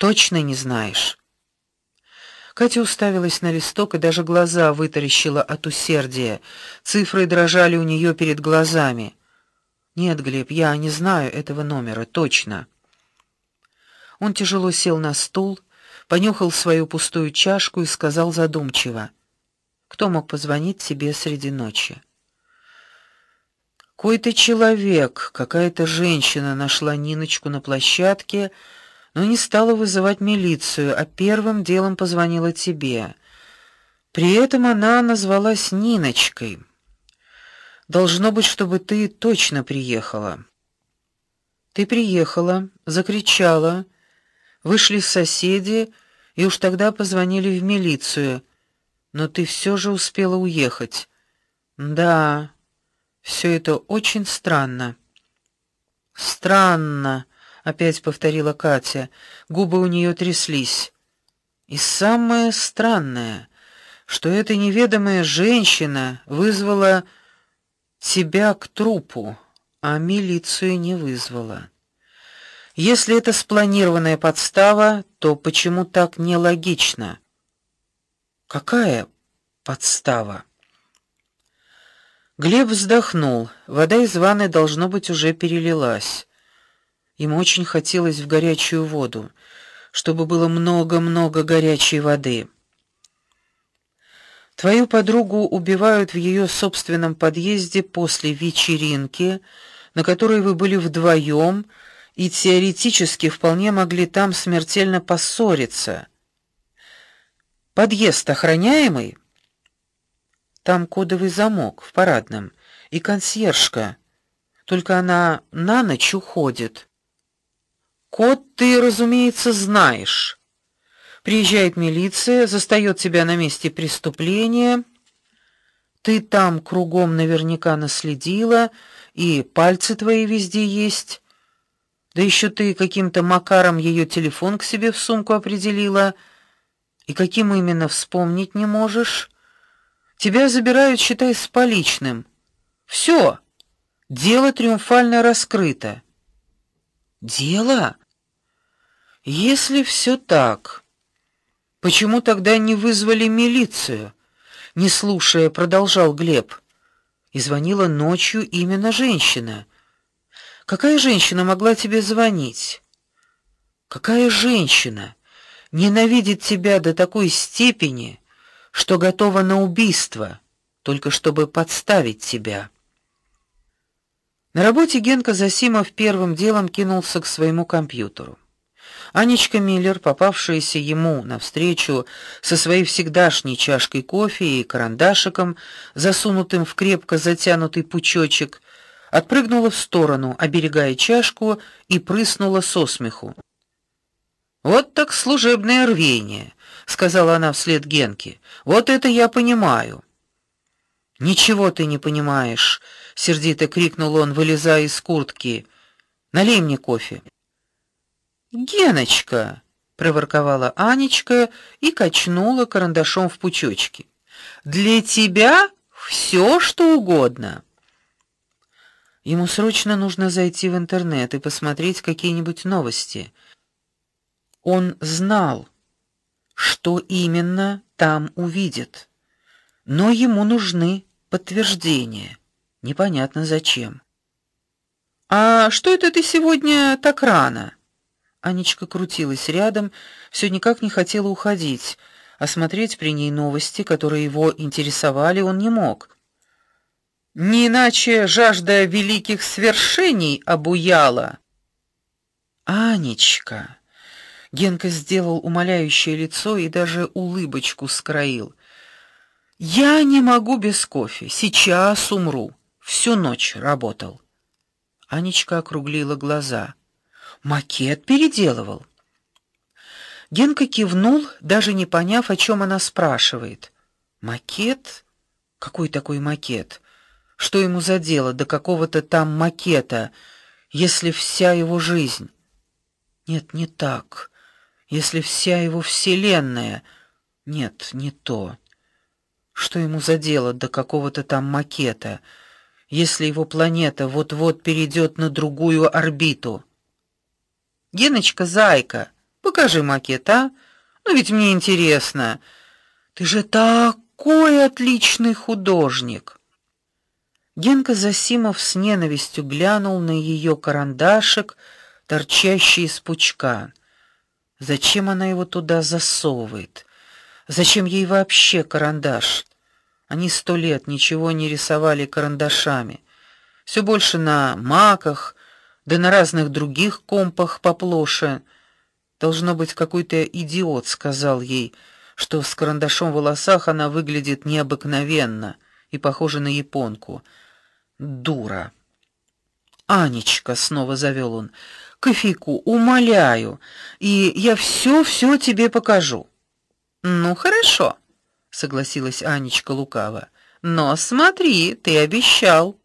Точно не знаешь. Катя уставилась на листок и даже глаза вытаращила от усердия. Цифры дрожали у нее перед глазами. Нет, Глеб, я не знаю этого номера точно. Он тяжело сел на стул, понюхал свою пустую чашку и сказал задумчиво: "Кто мог позвонить тебе среди ночи?" Какой-то человек, какая-то женщина нашла Ниночку на площадке, но не стала вызывать милицию, а первым делом позвонила тебе. При этом она назвалась Ниночкой. Должно быть, чтобы ты точно приехала. Ты приехала, закричала, вышли соседи и уж тогда позвонили в милицию. Но ты все же успела уехать. Да. Все это очень странно. Странно, опять повторила Катя. Губы у нее тряслись. И самое странное, что эта неведомая женщина вызвала тебя к трупу, а милицию не вызвала. Если это спланированная подстава, то почему так нелогично? Какая подстава? Глеб вздохнул. Вода из ванны должно быть уже перелилась. Ему очень хотелось в горячую воду, чтобы было много-много горячей воды. Твою подругу убивают в ее собственном подъезде после вечеринки, на которой вы были вдвоем и теоретически вполне могли там смертельно поссориться. Подъезд охраняемый? Там кодовый замок в парадном и консьержка. Только она на ночь уходит. Код ты, разумеется, знаешь. Приезжает милиция, застаёт тебя на месте преступления. Ты там кругом наверняка наследила, и пальцы твои везде есть. Да еще ты каким-то макаром ее телефон к себе в сумку определила, и каким именно вспомнить не можешь. Тебя забирают, считай, с поличным. Все. Дело триумфально раскрыто. Дело? Если все так, почему тогда не вызвали милицию? Не слушая, продолжал Глеб. И звонила ночью именно женщина. Какая женщина могла тебе звонить? Какая женщина ненавидит тебя до такой степени, что готова на убийство, только чтобы подставить тебя. На работе Генка Засимов первым делом кинулся к своему компьютеру. Анечка Миллер, попавшаяся ему навстречу со своей всегдашней чашкой кофе и карандашиком, засунутым в крепко затянутый пучочек, отпрыгнула в сторону, оберегая чашку, и прыснула со смеху. Вот так служебное рвение сказала она вслед Генке. Вот это я понимаю. Ничего ты не понимаешь, сердито крикнул он, вылезая из куртки. Налей мне кофе. Геночка, проворковала Анечка и качнула карандашом в пучочке. Для тебя все, что угодно. Ему срочно нужно зайти в интернет и посмотреть какие-нибудь новости. Он знал, что именно там увидит. Но ему нужны подтверждения. Непонятно зачем. А что это ты сегодня так рано? Анечка крутилась рядом, все никак не хотела уходить, а смотреть при ней новости, которые его интересовали, он не мог. Не иначе жажда великих свершений обуяла. Анечка Генка сделал умоляющее лицо и даже улыбочку скроил. Я не могу без кофе. Сейчас умру. Всю ночь работал. Анечка округлила глаза. Макет переделывал. Генка кивнул, даже не поняв, о чем она спрашивает. Макет? Какой такой макет? Что ему за дело до какого-то там макета, если вся его жизнь? Нет, не так если вся его вселенная... Нет, не то. Что ему за дело до какого-то там макета, если его планета вот-вот перейдет на другую орбиту? Геночка, зайка, Покажи макет, а? Ну ведь мне интересно. Ты же такой отличный художник. Генка Засимов с ненавистью глянул на ее карандашик, торчащий из пучка. Зачем она его туда засовывает? Зачем ей вообще карандаш? Они сто лет ничего не рисовали карандашами. Все больше на маках, да на разных других компах поплоше. Должно быть, какой-то идиот сказал ей, что с карандашом в волосах она выглядит необыкновенно и похожа на японку. Дура. Анечка, снова завел он. Кофейку, умоляю, и я все-все тебе покажу. Ну, хорошо, согласилась Анечка лукаво. Но смотри, ты обещал.